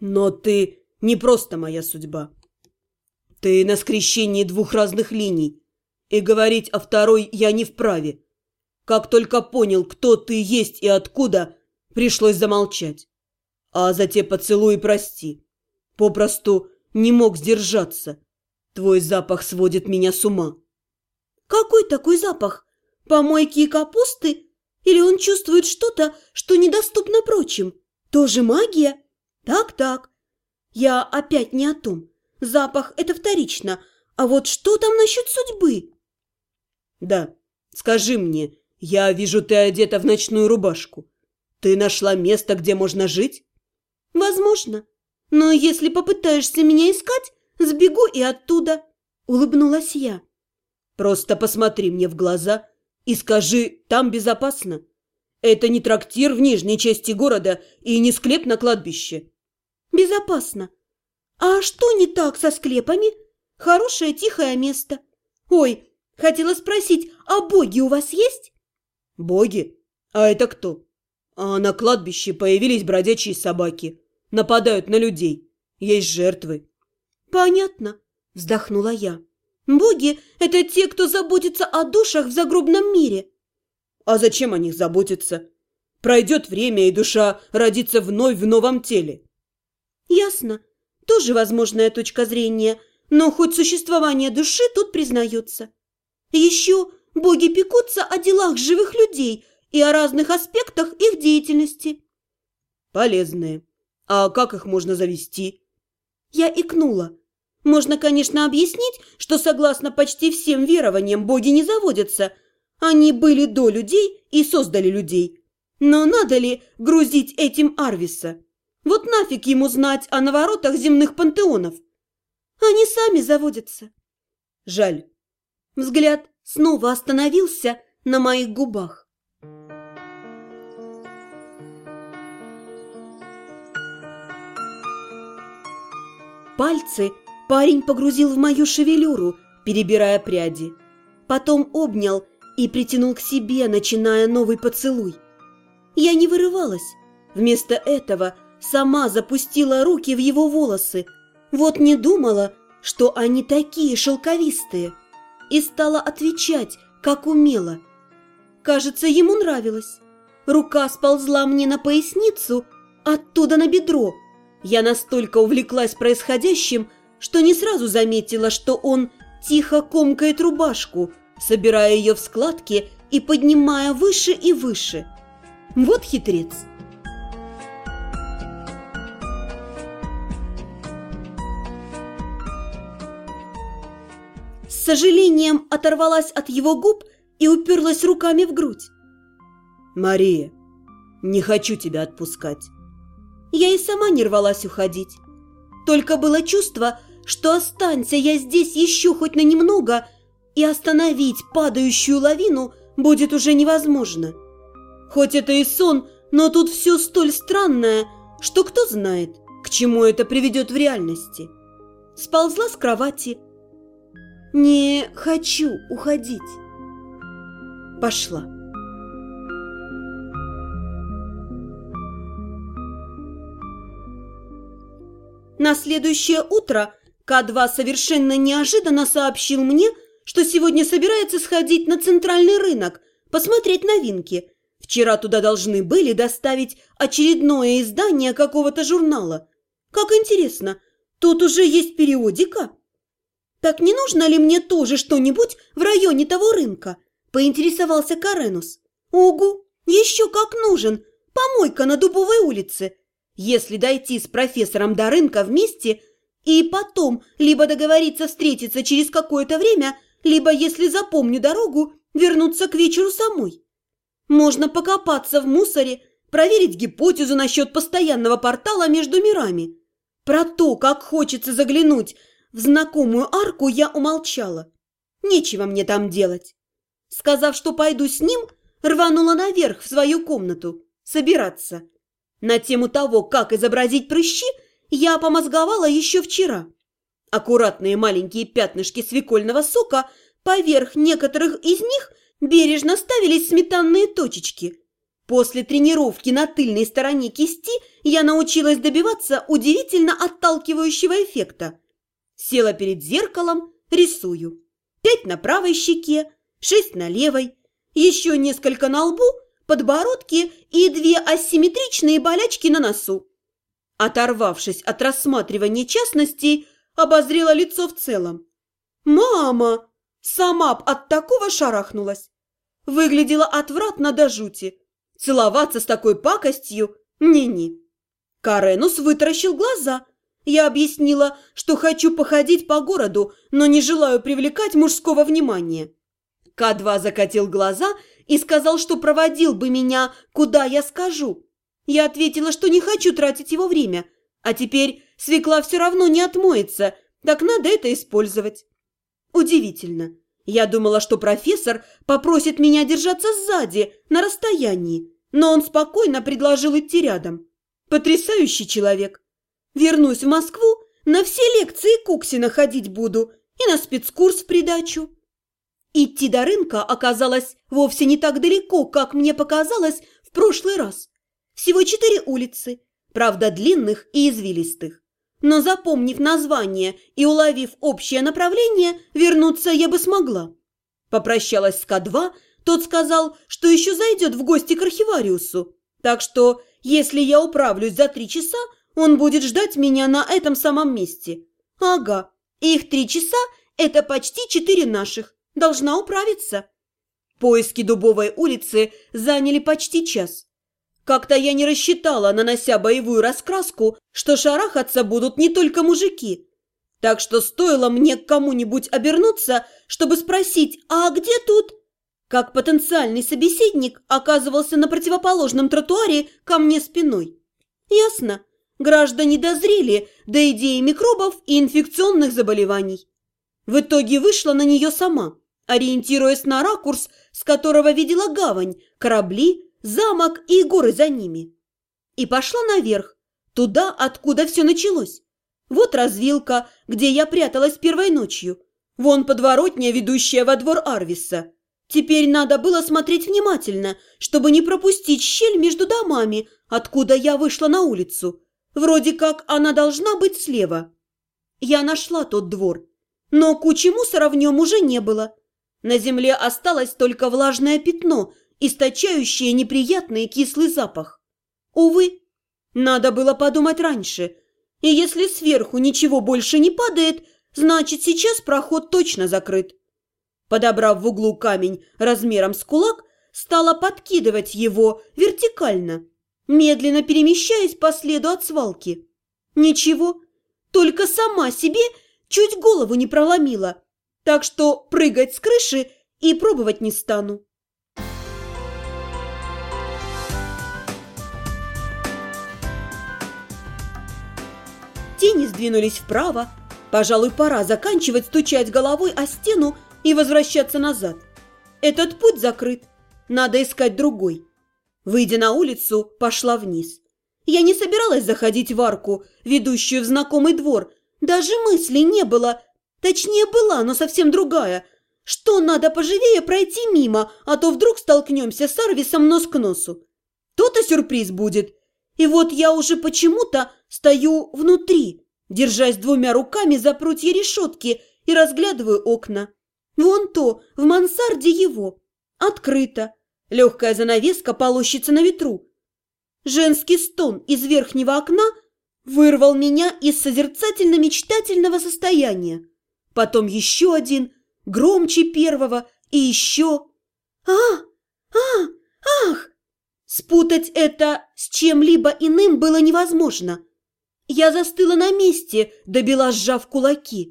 Но ты не просто моя судьба. Ты на скрещении двух разных линий, и говорить о второй я не вправе. Как только понял, кто ты есть и откуда, пришлось замолчать. А за те поцелуи прости. Попросту не мог сдержаться. Твой запах сводит меня с ума. Какой такой запах? Помойки и капусты? Или он чувствует что-то, что недоступно прочим? Тоже магия? Так-так. Я опять не о том. Запах – это вторично. А вот что там насчет судьбы? Да, скажи мне, я вижу, ты одета в ночную рубашку. Ты нашла место, где можно жить? Возможно. Но если попытаешься меня искать, сбегу и оттуда. Улыбнулась я. Просто посмотри мне в глаза и скажи, там безопасно. Это не трактир в нижней части города и не склеп на кладбище. Безопасно. А что не так со склепами? Хорошее тихое место. Ой, хотела спросить, а боги у вас есть? Боги? А это кто? А на кладбище появились бродячие собаки. Нападают на людей. Есть жертвы. Понятно, вздохнула я. Боги – это те, кто заботится о душах в загробном мире. А зачем о них заботиться? Пройдет время, и душа родится вновь в новом теле. Ясно. Тоже возможная точка зрения, но хоть существование души тут признается. Еще боги пекутся о делах живых людей – и о разных аспектах их деятельности. Полезные. А как их можно завести? Я икнула. Можно, конечно, объяснить, что согласно почти всем верованиям боги не заводятся. Они были до людей и создали людей. Но надо ли грузить этим Арвиса? Вот нафиг ему знать о наворотах земных пантеонов? Они сами заводятся. Жаль. Взгляд снова остановился на моих губах. Пальцы парень погрузил в мою шевелюру, перебирая пряди. Потом обнял и притянул к себе, начиная новый поцелуй. Я не вырывалась. Вместо этого сама запустила руки в его волосы. Вот не думала, что они такие шелковистые. И стала отвечать, как умела. Кажется, ему нравилось. Рука сползла мне на поясницу, оттуда на бедро – я настолько увлеклась происходящим, что не сразу заметила, что он тихо комкает рубашку, собирая ее в складки и поднимая выше и выше. Вот хитрец. Сожалением оторвалась от его губ и уперлась руками в грудь. «Мария, не хочу тебя отпускать. Я и сама не рвалась уходить. Только было чувство, что останься я здесь еще хоть на немного, и остановить падающую лавину будет уже невозможно. Хоть это и сон, но тут все столь странное, что кто знает, к чему это приведет в реальности. Сползла с кровати. Не хочу уходить. Пошла. На следующее утро К2 совершенно неожиданно сообщил мне, что сегодня собирается сходить на центральный рынок, посмотреть новинки. Вчера туда должны были доставить очередное издание какого-то журнала. Как интересно, тут уже есть периодика? Так не нужно ли мне тоже что-нибудь в районе того рынка? Поинтересовался Каренус. Угу, еще как нужен. Помойка на Дубовой улице. Если дойти с профессором до рынка вместе и потом либо договориться встретиться через какое-то время, либо, если запомню дорогу, вернуться к вечеру самой. Можно покопаться в мусоре, проверить гипотезу насчет постоянного портала между мирами. Про то, как хочется заглянуть в знакомую арку, я умолчала. Нечего мне там делать. Сказав, что пойду с ним, рванула наверх в свою комнату собираться. На тему того, как изобразить прыщи, я помозговала еще вчера. Аккуратные маленькие пятнышки свекольного сока, поверх некоторых из них бережно ставились сметанные точечки. После тренировки на тыльной стороне кисти я научилась добиваться удивительно отталкивающего эффекта. Села перед зеркалом, рисую. Пять на правой щеке, шесть на левой, еще несколько на лбу, подбородке и две асимметричные болячки на носу. Оторвавшись от рассматривания частностей, обозрела лицо в целом. «Мама!» Сама б от такого шарахнулась. Выглядела отвратно до жути. Целоваться с такой пакостью – не-не. Каренус вытаращил глаза. Я объяснила, что хочу походить по городу, но не желаю привлекать мужского внимания. К2 закатил глаза и сказал, что проводил бы меня, куда я скажу. Я ответила, что не хочу тратить его время, а теперь свекла все равно не отмоется, так надо это использовать. Удивительно. Я думала, что профессор попросит меня держаться сзади, на расстоянии, но он спокойно предложил идти рядом. Потрясающий человек. Вернусь в Москву, на все лекции Куксина ходить буду и на спецкурс в придачу. Идти до рынка оказалось вовсе не так далеко, как мне показалось в прошлый раз. Всего четыре улицы, правда длинных и извилистых. Но запомнив название и уловив общее направление, вернуться я бы смогла. Попрощалась с К2, тот сказал, что еще зайдет в гости к архивариусу. Так что, если я управлюсь за три часа, он будет ждать меня на этом самом месте. Ага, их три часа – это почти четыре наших. Должна управиться. Поиски Дубовой улицы заняли почти час. Как-то я не рассчитала, нанося боевую раскраску, что шарахаться будут не только мужики. Так что стоило мне к кому-нибудь обернуться, чтобы спросить «А где тут?» Как потенциальный собеседник оказывался на противоположном тротуаре ко мне спиной. Ясно. Граждане дозрели до идеи микробов и инфекционных заболеваний. В итоге вышла на нее сама, ориентируясь на ракурс, с которого видела гавань, корабли, замок и горы за ними. И пошла наверх, туда, откуда все началось. Вот развилка, где я пряталась первой ночью. Вон подворотня, ведущая во двор Арвиса. Теперь надо было смотреть внимательно, чтобы не пропустить щель между домами, откуда я вышла на улицу. Вроде как она должна быть слева. Я нашла тот двор, но кучи мусора в нем уже не было. На земле осталось только влажное пятно – источающее неприятный кислый запах. Увы, надо было подумать раньше. И если сверху ничего больше не падает, значит, сейчас проход точно закрыт. Подобрав в углу камень размером с кулак, стала подкидывать его вертикально, медленно перемещаясь по следу от свалки. Ничего, только сама себе чуть голову не проломила, так что прыгать с крыши и пробовать не стану. Тени сдвинулись вправо. Пожалуй, пора заканчивать стучать головой о стену и возвращаться назад. Этот путь закрыт. Надо искать другой. Выйдя на улицу, пошла вниз. Я не собиралась заходить в арку, ведущую в знакомый двор. Даже мысли не было. Точнее, была, но совсем другая. Что надо поживее пройти мимо, а то вдруг столкнемся с Арвисом нос к носу. То-то сюрприз будет. И вот я уже почему-то стою внутри, держась двумя руками за прутья решетки и разглядываю окна. Вон то, в мансарде его. Открыто. Легкая занавеска полощется на ветру. Женский стон из верхнего окна вырвал меня из созерцательно-мечтательного состояния. Потом еще один, громче первого, и еще... А! А! Ах! Спутать это с чем-либо иным было невозможно. Я застыла на месте, добила сжав кулаки.